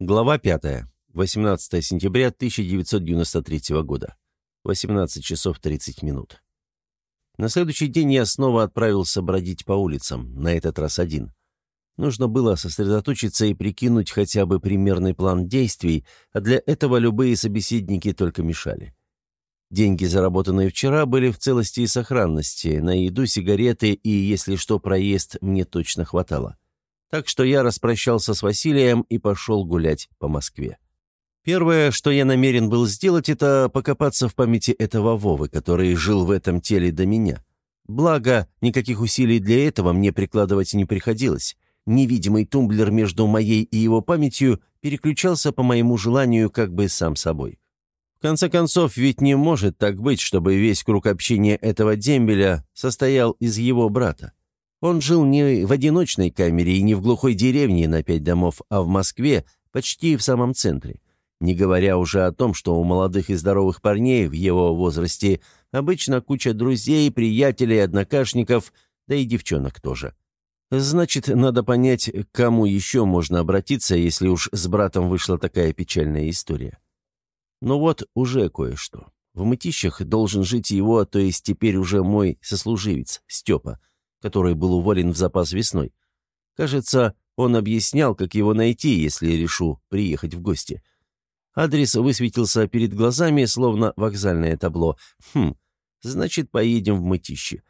Глава 5. 18 сентября 1993 года. 18 часов 30 минут. На следующий день я снова отправился бродить по улицам, на этот раз один. Нужно было сосредоточиться и прикинуть хотя бы примерный план действий, а для этого любые собеседники только мешали. Деньги, заработанные вчера, были в целости и сохранности, на еду, сигареты и, если что, проезд мне точно хватало. Так что я распрощался с Василием и пошел гулять по Москве. Первое, что я намерен был сделать, это покопаться в памяти этого Вовы, который жил в этом теле до меня. Благо, никаких усилий для этого мне прикладывать не приходилось. Невидимый тумблер между моей и его памятью переключался по моему желанию как бы сам собой. В конце концов, ведь не может так быть, чтобы весь круг общения этого дембеля состоял из его брата. Он жил не в одиночной камере и не в глухой деревне на пять домов, а в Москве, почти в самом центре. Не говоря уже о том, что у молодых и здоровых парней в его возрасте обычно куча друзей, приятелей, однокашников, да и девчонок тоже. Значит, надо понять, к кому еще можно обратиться, если уж с братом вышла такая печальная история. Ну вот, уже кое-что. В мытищах должен жить его, то есть теперь уже мой сослуживец, Степа, который был уволен в запас весной. Кажется, он объяснял, как его найти, если решу приехать в гости. Адрес высветился перед глазами, словно вокзальное табло. Хм, значит, поедем в Мытище.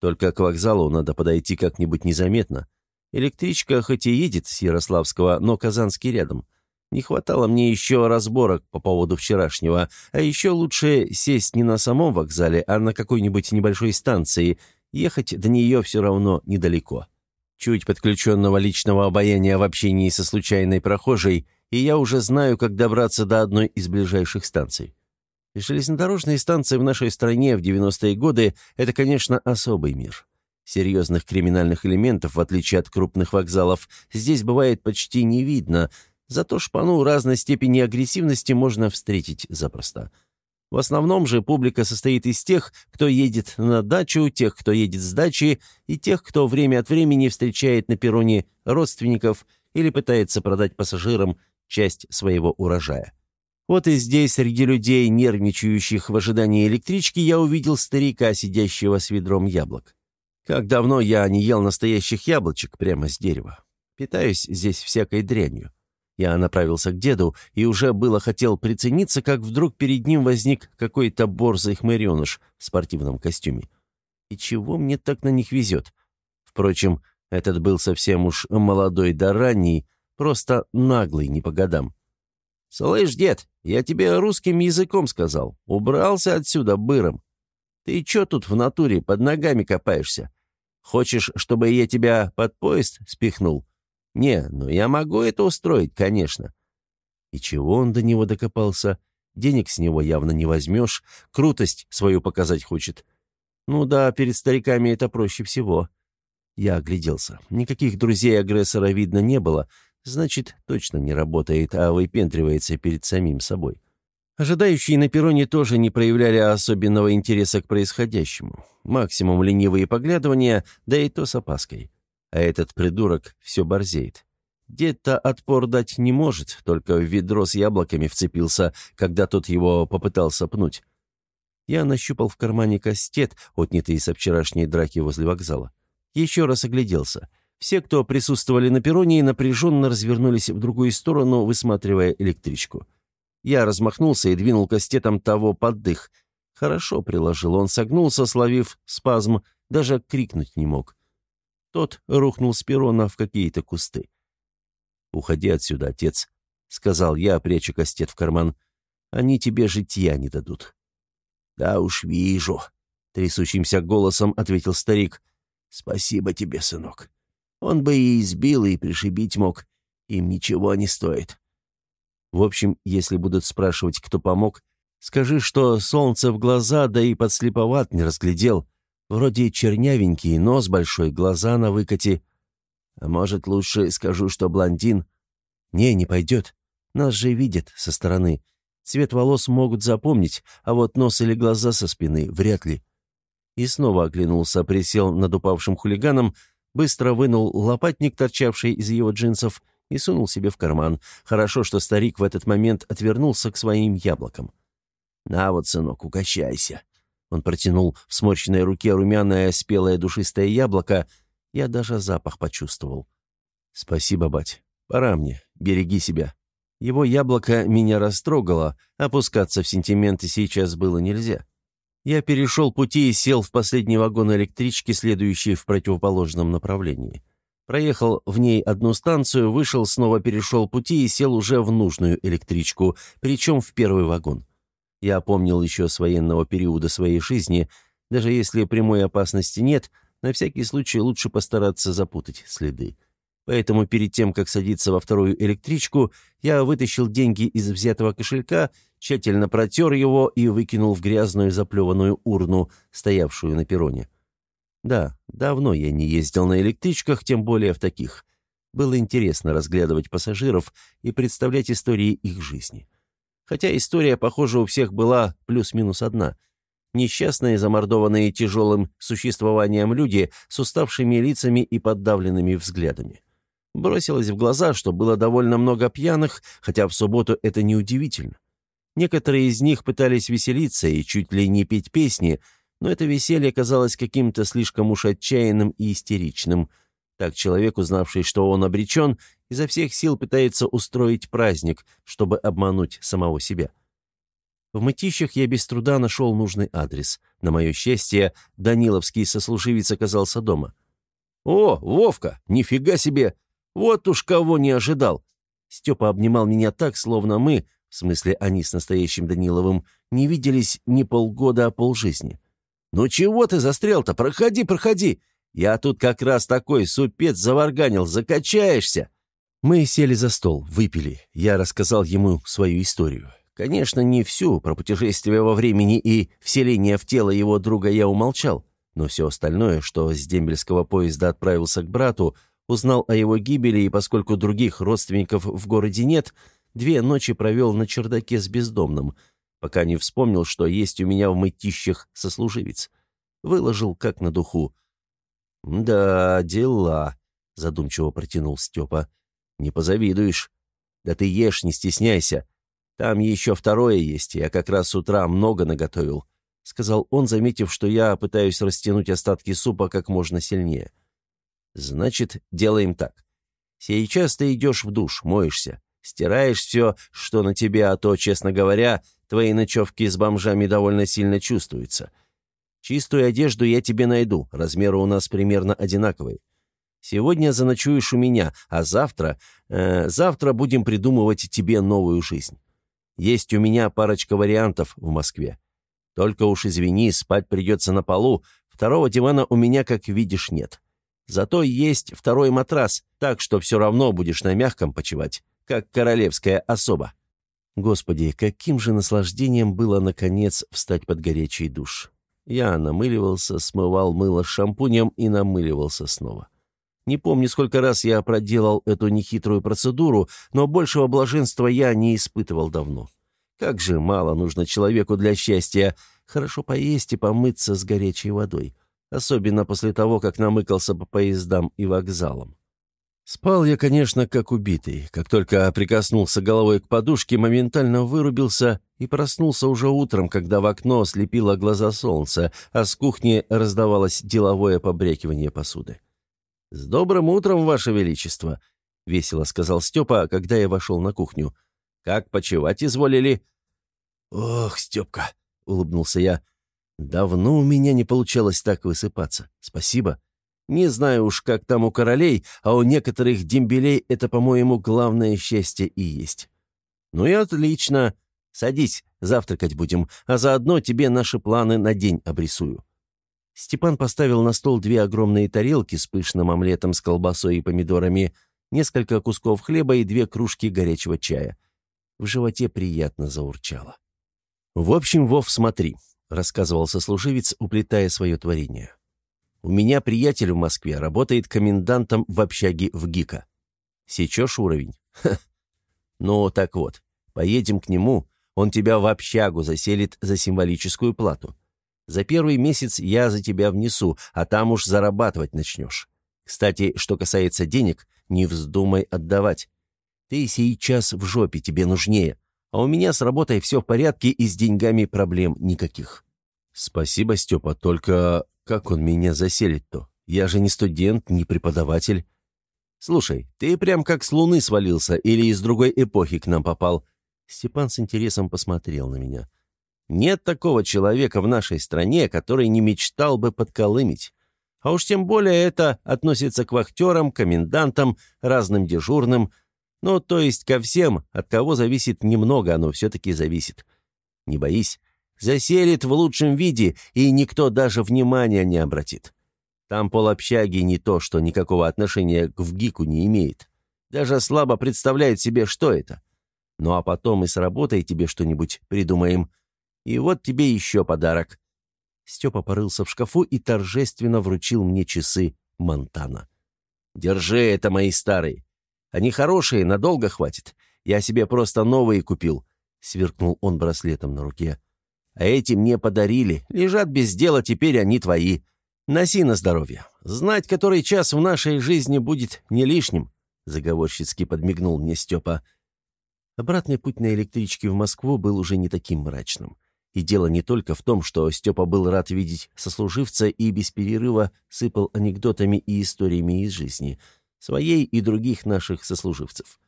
Только к вокзалу надо подойти как-нибудь незаметно. Электричка хоть и едет с Ярославского, но Казанский рядом. Не хватало мне еще разборок по поводу вчерашнего, а еще лучше сесть не на самом вокзале, а на какой-нибудь небольшой станции – Ехать до нее все равно недалеко. Чуть подключенного личного обаяния в общении со случайной прохожей, и я уже знаю, как добраться до одной из ближайших станций. Железнодорожные станции в нашей стране в 90-е годы – это, конечно, особый мир. Серьезных криминальных элементов, в отличие от крупных вокзалов, здесь бывает почти не видно, зато шпану разной степени агрессивности можно встретить запросто – в основном же публика состоит из тех, кто едет на дачу, тех, кто едет с дачи, и тех, кто время от времени встречает на перроне родственников или пытается продать пассажирам часть своего урожая. Вот и здесь, среди людей, нервничающих в ожидании электрички, я увидел старика, сидящего с ведром яблок. Как давно я не ел настоящих яблочек прямо с дерева. Питаюсь здесь всякой дрянью. Я направился к деду и уже было хотел прицениться, как вдруг перед ним возник какой-то борзый хмыреныш в спортивном костюме. И чего мне так на них везет? Впрочем, этот был совсем уж молодой да ранний, просто наглый не по годам. «Слышь, дед, я тебе русским языком сказал. Убрался отсюда быром. Ты чё тут в натуре под ногами копаешься? Хочешь, чтобы я тебя под поезд спихнул? «Не, ну я могу это устроить, конечно». И чего он до него докопался? Денег с него явно не возьмешь, крутость свою показать хочет. Ну да, перед стариками это проще всего. Я огляделся. Никаких друзей-агрессора видно не было, значит, точно не работает, а выпендривается перед самим собой. Ожидающие на перроне тоже не проявляли особенного интереса к происходящему. Максимум ленивые поглядывания, да и то с опаской. А этот придурок все борзеет. Дед-то отпор дать не может, только в ведро с яблоками вцепился, когда тот его попытался пнуть. Я нащупал в кармане кастет, отнятый со вчерашней драки возле вокзала. Еще раз огляделся. Все, кто присутствовали на перроне, напряженно развернулись в другую сторону, высматривая электричку. Я размахнулся и двинул кастетом того под дых. Хорошо приложил, он согнулся, словив спазм, даже крикнуть не мог. Тот рухнул с перона в какие-то кусты. «Уходи отсюда, отец», — сказал я, пряча кастет в карман. «Они тебе житья не дадут». «Да уж вижу», — трясущимся голосом ответил старик. «Спасибо тебе, сынок. Он бы и избил, и пришибить мог. Им ничего не стоит». В общем, если будут спрашивать, кто помог, скажи, что солнце в глаза, да и подслеповат не разглядел, Вроде чернявенький, нос большой, глаза на выкате. А может, лучше скажу, что блондин? Не, не пойдет. Нас же видят со стороны. Цвет волос могут запомнить, а вот нос или глаза со спины вряд ли. И снова оглянулся, присел над упавшим хулиганом, быстро вынул лопатник, торчавший из его джинсов, и сунул себе в карман. Хорошо, что старик в этот момент отвернулся к своим яблокам. «На вот, сынок, угощайся». Он протянул в сморщенной руке румяное спелое душистое яблоко. Я даже запах почувствовал. «Спасибо, бать. Пора мне. Береги себя». Его яблоко меня растрогало, опускаться в сентименты сейчас было нельзя. Я перешел пути и сел в последний вагон электрички, следующей в противоположном направлении. Проехал в ней одну станцию, вышел, снова перешел пути и сел уже в нужную электричку, причем в первый вагон. Я помнил еще с военного периода своей жизни, даже если прямой опасности нет, на всякий случай лучше постараться запутать следы. Поэтому перед тем, как садиться во вторую электричку, я вытащил деньги из взятого кошелька, тщательно протер его и выкинул в грязную заплеванную урну, стоявшую на перроне. Да, давно я не ездил на электричках, тем более в таких. Было интересно разглядывать пассажиров и представлять истории их жизни. Хотя история, похоже, у всех была плюс-минус одна. Несчастные, замордованные тяжелым существованием люди с уставшими лицами и подавленными взглядами. Бросилось в глаза, что было довольно много пьяных, хотя в субботу это неудивительно. Некоторые из них пытались веселиться и чуть ли не петь песни, но это веселье казалось каким-то слишком уж отчаянным и истеричным. Так человек, узнавший, что он обречен, изо всех сил пытается устроить праздник, чтобы обмануть самого себя. В мытищах я без труда нашел нужный адрес. На мое счастье, Даниловский сослуживец оказался дома. «О, Вовка, нифига себе! Вот уж кого не ожидал. Степа обнимал меня так, словно мы, в смысле они с настоящим Даниловым, не виделись не полгода, а полжизни. «Ну чего ты застрял-то? Проходи, проходи! Я тут как раз такой супец заварганил, закачаешься!» Мы сели за стол, выпили. Я рассказал ему свою историю. Конечно, не всю, про путешествие во времени и вселение в тело его друга я умолчал, но все остальное, что с дембельского поезда отправился к брату, Узнал о его гибели, и поскольку других родственников в городе нет, две ночи провел на чердаке с бездомным, пока не вспомнил, что есть у меня в мытищах сослуживец. Выложил как на духу. «Да, дела», — задумчиво протянул Степа. «Не позавидуешь. Да ты ешь, не стесняйся. Там еще второе есть, я как раз с утра много наготовил», — сказал он, заметив, что я пытаюсь растянуть остатки супа как можно сильнее. Значит, делаем так. Сейчас ты идешь в душ, моешься, стираешь все, что на тебе, а то, честно говоря, твои ночевки с бомжами довольно сильно чувствуются. Чистую одежду я тебе найду, размеры у нас примерно одинаковые. Сегодня заночуешь у меня, а завтра... Э, завтра будем придумывать тебе новую жизнь. Есть у меня парочка вариантов в Москве. Только уж извини, спать придется на полу, второго дивана у меня, как видишь, нет. Зато есть второй матрас, так что все равно будешь на мягком почивать, как королевская особа». Господи, каким же наслаждением было, наконец, встать под горячий душ. Я намыливался, смывал мыло шампунем и намыливался снова. Не помню, сколько раз я проделал эту нехитрую процедуру, но большего блаженства я не испытывал давно. Как же мало нужно человеку для счастья. Хорошо поесть и помыться с горячей водой особенно после того, как намыкался по поездам и вокзалам. Спал я, конечно, как убитый. Как только прикоснулся головой к подушке, моментально вырубился и проснулся уже утром, когда в окно слепило глаза солнца, а с кухни раздавалось деловое побрякивание посуды. «С добрым утром, Ваше Величество!» — весело сказал Степа, когда я вошел на кухню. «Как почевать изволили?» «Ох, Степка!» — улыбнулся я. Давно у меня не получалось так высыпаться. Спасибо. Не знаю уж, как там у королей, а у некоторых дембелей это, по-моему, главное счастье и есть. Ну и отлично. Садись, завтракать будем, а заодно тебе наши планы на день обрисую. Степан поставил на стол две огромные тарелки с пышным омлетом с колбасой и помидорами, несколько кусков хлеба и две кружки горячего чая. В животе приятно заурчало. «В общем, Вов, смотри, рассказывал сослуживец, уплетая свое творение. «У меня приятель в Москве работает комендантом в общаге в ГИКа. Сечешь уровень? Ха. Ну, так вот, поедем к нему, он тебя в общагу заселит за символическую плату. За первый месяц я за тебя внесу, а там уж зарабатывать начнешь. Кстати, что касается денег, не вздумай отдавать. Ты сейчас в жопе, тебе нужнее. А у меня с работой все в порядке и с деньгами проблем никаких». «Спасибо, Степа, только как он меня заселит-то? Я же не студент, не преподаватель». «Слушай, ты прям как с Луны свалился или из другой эпохи к нам попал?» Степан с интересом посмотрел на меня. «Нет такого человека в нашей стране, который не мечтал бы подколымить. А уж тем более это относится к вахтерам, комендантам, разным дежурным. Ну, то есть ко всем, от кого зависит немного, оно все-таки зависит. Не боись, заселит в лучшем виде, и никто даже внимания не обратит. Там полобщаги не то, что никакого отношения к ВГИКу не имеет. Даже слабо представляет себе, что это. Ну а потом и с работой тебе что-нибудь придумаем. И вот тебе еще подарок. Степа порылся в шкафу и торжественно вручил мне часы Монтана. «Держи, это мои старые. Они хорошие, надолго хватит. Я себе просто новые купил», — сверкнул он браслетом на руке. «А эти мне подарили. Лежат без дела, теперь они твои. Носи на здоровье. Знать, который час в нашей жизни будет не лишним», — заговорщицки подмигнул мне Степа. Обратный путь на электричке в Москву был уже не таким мрачным. И дело не только в том, что Степа был рад видеть сослуживца и без перерыва сыпал анекдотами и историями из жизни, своей и других наших сослуживцев.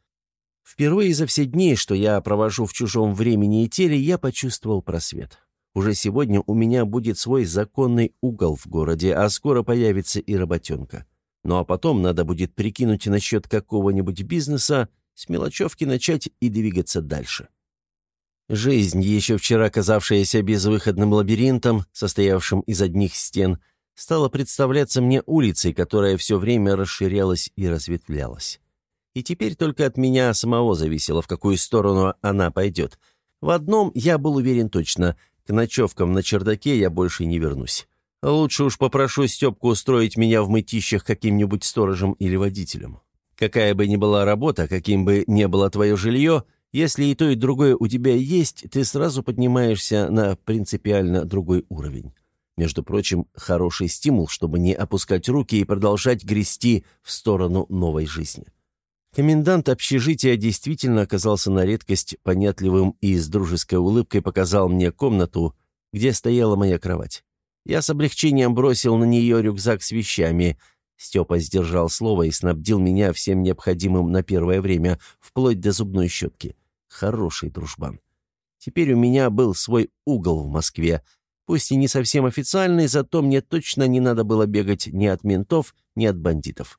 Впервые за все дни, что я провожу в чужом времени и теле, я почувствовал просвет. Уже сегодня у меня будет свой законный угол в городе, а скоро появится и работенка. Ну а потом надо будет прикинуть насчет какого-нибудь бизнеса, с мелочевки начать и двигаться дальше. Жизнь, еще вчера казавшаяся безвыходным лабиринтом, состоявшим из одних стен, стала представляться мне улицей, которая все время расширялась и разветвлялась. И теперь только от меня самого зависело, в какую сторону она пойдет. В одном я был уверен точно — к ночевкам на чердаке я больше не вернусь. Лучше уж попрошу Степку устроить меня в мытищах каким-нибудь сторожем или водителем. Какая бы ни была работа, каким бы ни было твое жилье — если и то, и другое у тебя есть, ты сразу поднимаешься на принципиально другой уровень. Между прочим, хороший стимул, чтобы не опускать руки и продолжать грести в сторону новой жизни. Комендант общежития действительно оказался на редкость понятливым и с дружеской улыбкой показал мне комнату, где стояла моя кровать. Я с облегчением бросил на нее рюкзак с вещами. Степа сдержал слово и снабдил меня всем необходимым на первое время, вплоть до зубной щетки. Хороший дружбан. Теперь у меня был свой угол в Москве. Пусть и не совсем официальный, зато мне точно не надо было бегать ни от ментов, ни от бандитов.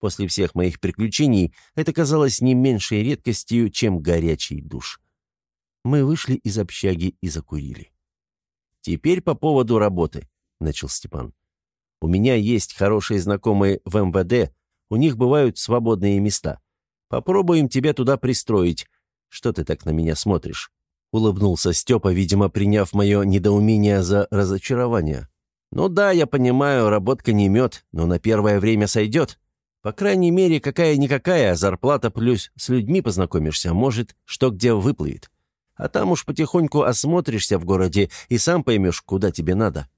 После всех моих приключений это казалось не меньшей редкостью, чем горячий душ. Мы вышли из общаги и закурили. «Теперь по поводу работы», — начал Степан. «У меня есть хорошие знакомые в МВД, у них бывают свободные места. Попробуем тебя туда пристроить. Что ты так на меня смотришь?» Улыбнулся Степа, видимо, приняв мое недоумение за разочарование. «Ну да, я понимаю, работка не мед, но на первое время сойдет. По крайней мере, какая-никакая зарплата плюс с людьми познакомишься, может, что где выплывет. А там уж потихоньку осмотришься в городе и сам поймешь, куда тебе надо.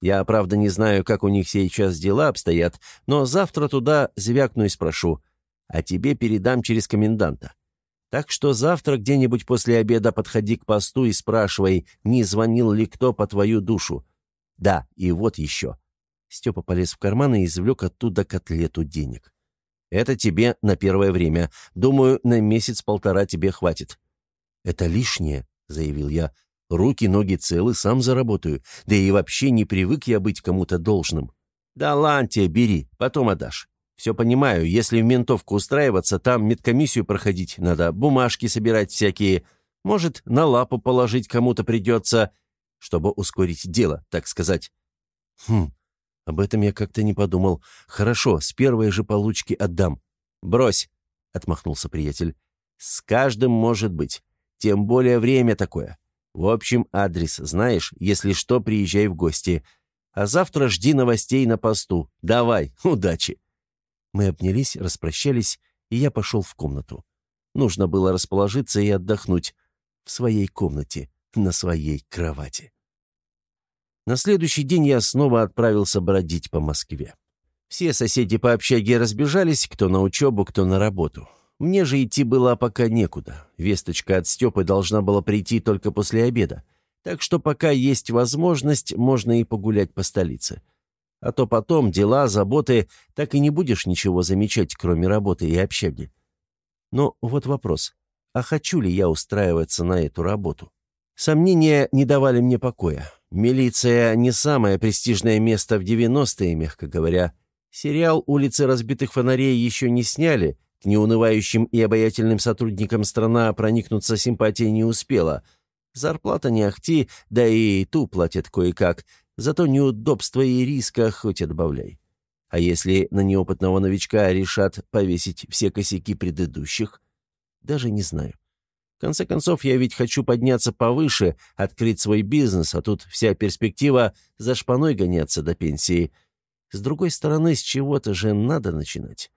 Я, правда, не знаю, как у них сейчас дела обстоят, но завтра туда звякну и спрошу, а тебе передам через коменданта. Так что завтра где-нибудь после обеда подходи к посту и спрашивай, не звонил ли кто по твою душу. Да, и вот еще». Степа полез в карман и извлек оттуда котлету денег. «Это тебе на первое время. Думаю, на месяц-полтора тебе хватит». «Это лишнее», — заявил я. «Руки, ноги целы, сам заработаю. Да и вообще не привык я быть кому-то должным». «Да ладно тебе, бери, потом отдашь. Все понимаю, если в ментовку устраиваться, там медкомиссию проходить надо, бумажки собирать всякие. Может, на лапу положить кому-то придется, чтобы ускорить дело, так сказать. Хм, об этом я как-то не подумал. Хорошо, с первой же получки отдам. Брось, — отмахнулся приятель. С каждым может быть. Тем более время такое. В общем, адрес знаешь, если что, приезжай в гости. А завтра жди новостей на посту. Давай, удачи. Мы обнялись, распрощались, и я пошел в комнату. Нужно было расположиться и отдохнуть в своей комнате, на своей кровати. На следующий день я снова отправился бродить по Москве. Все соседи по общаге разбежались, кто на учебу, кто на работу. Мне же идти было пока некуда. Весточка от Степы должна была прийти только после обеда. Так что пока есть возможность, можно и погулять по столице. А то потом дела, заботы, так и не будешь ничего замечать, кроме работы и общаги. Но вот вопрос, а хочу ли я устраиваться на эту работу? Сомнения не давали мне покоя. Милиция не самое престижное место в 90-е, мягко говоря. Сериал «Улицы разбитых фонарей» еще не сняли, к неунывающим и обаятельным сотрудникам страна проникнуться симпатией не успела. Зарплата не ахти, да и ту платят кое-как, зато неудобства и риска хоть отбавляй. А если на неопытного новичка решат повесить все косяки предыдущих? Даже не знаю. В конце концов, я ведь хочу подняться повыше, открыть свой бизнес, а тут вся перспектива за шпаной гоняться до пенсии. С другой стороны, с чего-то же надо начинать.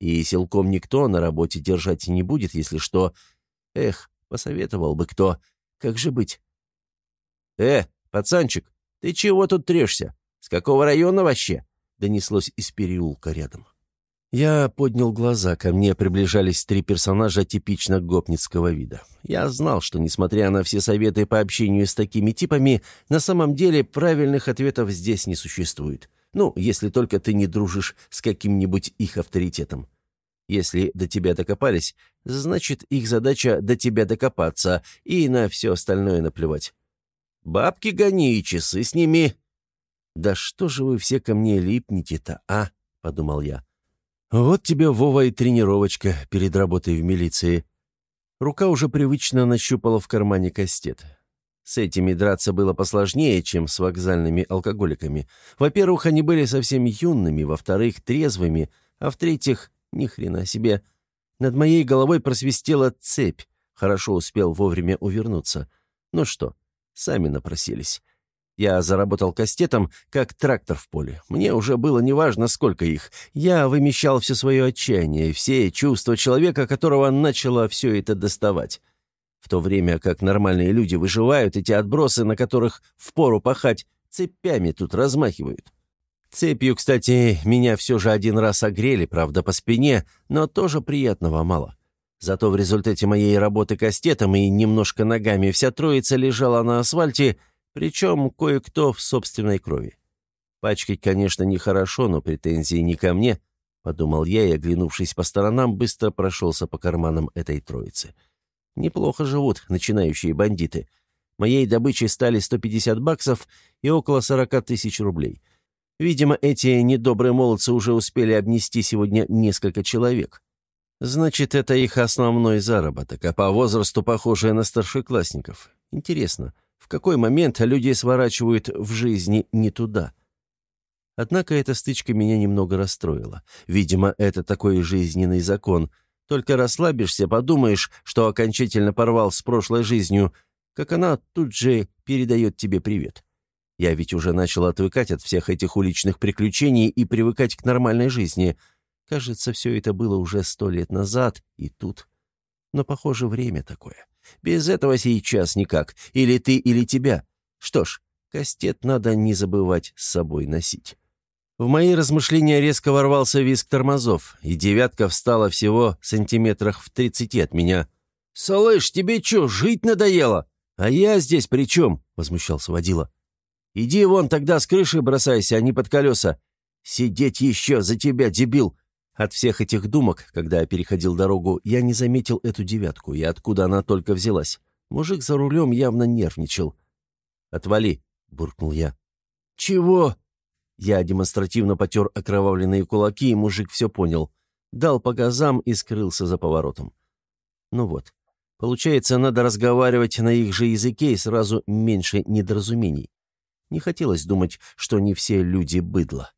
И силком никто на работе держать не будет, если что. Эх, посоветовал бы кто. Как же быть? «Э, пацанчик, ты чего тут трешься? С какого района вообще?» Донеслось из переулка рядом. Я поднял глаза, ко мне приближались три персонажа типично гопницкого вида. Я знал, что, несмотря на все советы по общению с такими типами, на самом деле правильных ответов здесь не существует. Ну, если только ты не дружишь с каким-нибудь их авторитетом. Если до тебя докопались, значит, их задача до тебя докопаться, и на все остальное наплевать. Бабки гони и часы сними. «Да что же вы все ко мне липнете-то, а?» — подумал я. «Вот тебе, Вова, и тренировочка перед работой в милиции». Рука уже привычно нащупала в кармане кастет. С этими драться было посложнее, чем с вокзальными алкоголиками. Во-первых, они были совсем юными, во-вторых, трезвыми, а в-третьих, ни хрена себе. Над моей головой просвистела цепь. Хорошо успел вовремя увернуться. Ну что, сами напросились. Я заработал кастетом, как трактор в поле. Мне уже было неважно, сколько их. Я вымещал все свое отчаяние, все чувства человека, которого начало все это доставать. В то время как нормальные люди выживают, эти отбросы, на которых впору пахать, цепями тут размахивают. Цепью, кстати, меня все же один раз огрели, правда, по спине, но тоже приятного мало. Зато в результате моей работы кастетом и немножко ногами вся троица лежала на асфальте, причем кое-кто в собственной крови. Пачкать, конечно, нехорошо, но претензии не ко мне, — подумал я и, оглянувшись по сторонам, быстро прошелся по карманам этой троицы. — Неплохо живут начинающие бандиты. Моей добычей стали 150 баксов и около 40 тысяч рублей. Видимо, эти недобрые молодцы уже успели обнести сегодня несколько человек. Значит, это их основной заработок, а по возрасту похожие на старшеклассников. Интересно, в какой момент люди сворачивают в жизни не туда? Однако эта стычка меня немного расстроила. Видимо, это такой жизненный закон — только расслабишься, подумаешь, что окончательно порвал с прошлой жизнью, как она тут же передает тебе привет. Я ведь уже начал отвыкать от всех этих уличных приключений и привыкать к нормальной жизни. Кажется, все это было уже сто лет назад и тут. Но, похоже, время такое. Без этого сейчас никак. Или ты, или тебя. Что ж, кастет надо не забывать с собой носить. В мои размышления резко ворвался визг тормозов, и девятка встала всего сантиметрах в тридцати от меня. «Слышь, тебе что, жить надоело? А я здесь при чем?» — возмущался водила. «Иди вон тогда с крыши бросайся, а не под колеса. Сидеть еще за тебя, дебил!» От всех этих думок, когда я переходил дорогу, я не заметил эту девятку, и откуда она только взялась. Мужик за рулем явно нервничал. «Отвали!» — буркнул я. «Чего?» Я демонстративно потер окровавленные кулаки, и мужик все понял. Дал по газам и скрылся за поворотом. Ну вот. Получается, надо разговаривать на их же языке и сразу меньше недоразумений. Не хотелось думать, что не все люди быдло.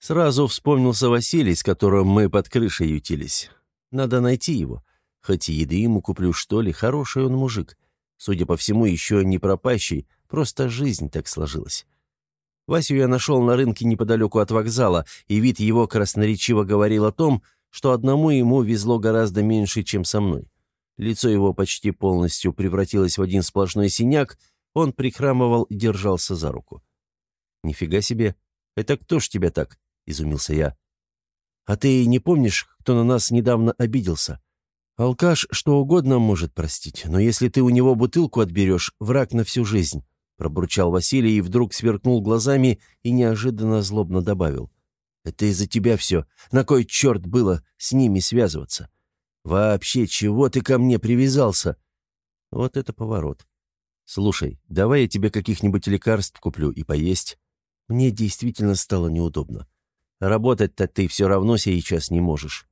Сразу вспомнился Василий, с которым мы под крышей ютились. Надо найти его. Хоть еды ему куплю, что ли, хороший он мужик. Судя по всему, еще не пропащий, просто жизнь так сложилась. Васю я нашел на рынке неподалеку от вокзала, и вид его красноречиво говорил о том, что одному ему везло гораздо меньше, чем со мной. Лицо его почти полностью превратилось в один сплошной синяк, он прихрамывал и держался за руку. «Нифига себе! Это кто ж тебя так?» — изумился я. «А ты не помнишь, кто на нас недавно обиделся? «Алкаш что угодно может простить, но если ты у него бутылку отберешь, враг на всю жизнь», пробурчал Василий и вдруг сверкнул глазами и неожиданно злобно добавил. «Это из-за тебя все. На кой черт было с ними связываться? Вообще, чего ты ко мне привязался?» Вот это поворот. «Слушай, давай я тебе каких-нибудь лекарств куплю и поесть». Мне действительно стало неудобно. Работать-то ты все равно сейчас не можешь.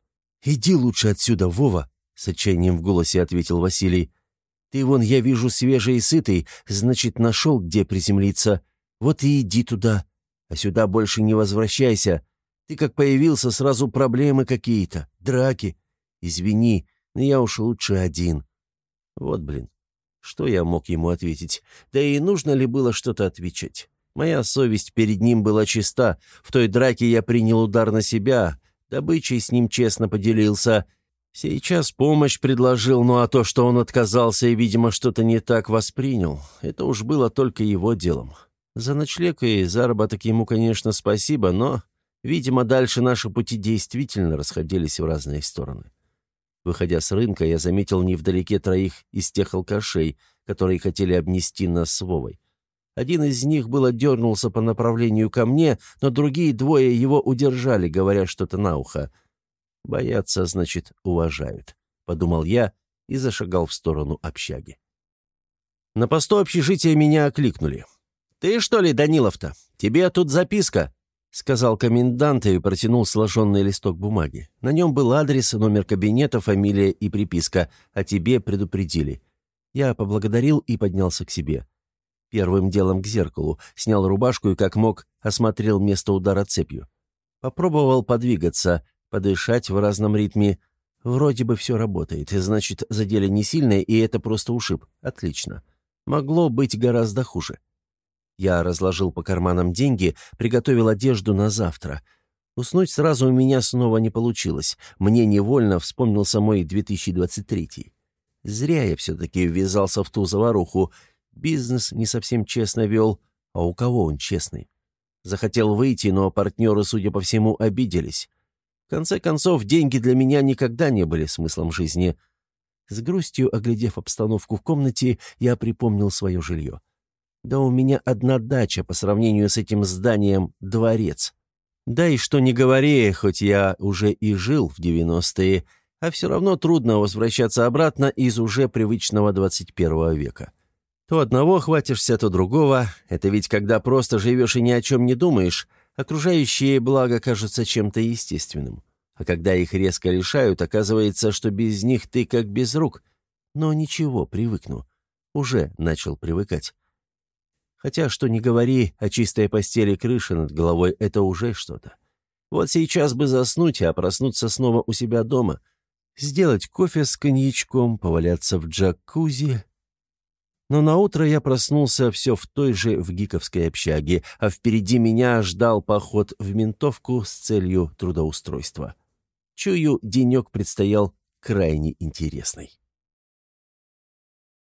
«Иди лучше отсюда, Вова!» — с отчаянием в голосе ответил Василий. «Ты вон, я вижу, свежий и сытый, значит, нашел, где приземлиться. Вот и иди туда. А сюда больше не возвращайся. Ты как появился, сразу проблемы какие-то, драки. Извини, но я уж лучше один». Вот, блин, что я мог ему ответить? Да и нужно ли было что-то отвечать? Моя совесть перед ним была чиста. В той драке я принял удар на себя, добычей с ним честно поделился — Сейчас помощь предложил, ну а то, что он отказался и, видимо, что-то не так воспринял, это уж было только его делом. За ночлег и заработок ему, конечно, спасибо, но, видимо, дальше наши пути действительно расходились в разные стороны. Выходя с рынка, я заметил невдалеке троих из тех алкашей, которые хотели обнести нас с Вовой. Один из них было дернулся по направлению ко мне, но другие двое его удержали, говоря что-то на ухо — Боятся, значит, уважают», — подумал я и зашагал в сторону общаги. На посту общежития меня окликнули. «Ты что ли, Данилов-то? Тебе тут записка», — сказал комендант и протянул сложенный листок бумаги. На нем был адрес, номер кабинета, фамилия и приписка, а тебе предупредили. Я поблагодарил и поднялся к себе. Первым делом к зеркалу, снял рубашку и, как мог, осмотрел место удара цепью. Попробовал подвигаться, подышать в разном ритме. Вроде бы все работает, значит, задели не сильно, и это просто ушиб. Отлично. Могло быть гораздо хуже. Я разложил по карманам деньги, приготовил одежду на завтра. Уснуть сразу у меня снова не получилось. Мне невольно вспомнился мой 2023. Зря я все-таки ввязался в ту заваруху. Бизнес не совсем честно вел. А у кого он честный? Захотел выйти, но партнеры, судя по всему, обиделись. В конце концов, деньги для меня никогда не были смыслом жизни. С грустью, оглядев обстановку в комнате, я припомнил свое жилье. Да у меня одна дача по сравнению с этим зданием — дворец. Да и что не говори, хоть я уже и жил в девяностые, а все равно трудно возвращаться обратно из уже привычного 21 века. То одного хватишься, то другого. Это ведь когда просто живешь и ни о чем не думаешь, Окружающие блага кажутся чем-то естественным. А когда их резко лишают, оказывается, что без них ты как без рук. Но ничего, привыкну. Уже начал привыкать. Хотя, что не говори, о чистой постели крыши над головой — это уже что-то. Вот сейчас бы заснуть, а проснуться снова у себя дома. Сделать кофе с коньячком, поваляться в джакузи, но на утро я проснулся все в той же в гиковской общаге, а впереди меня ждал поход в ментовку с целью трудоустройства. Чую, денек предстоял крайне интересный.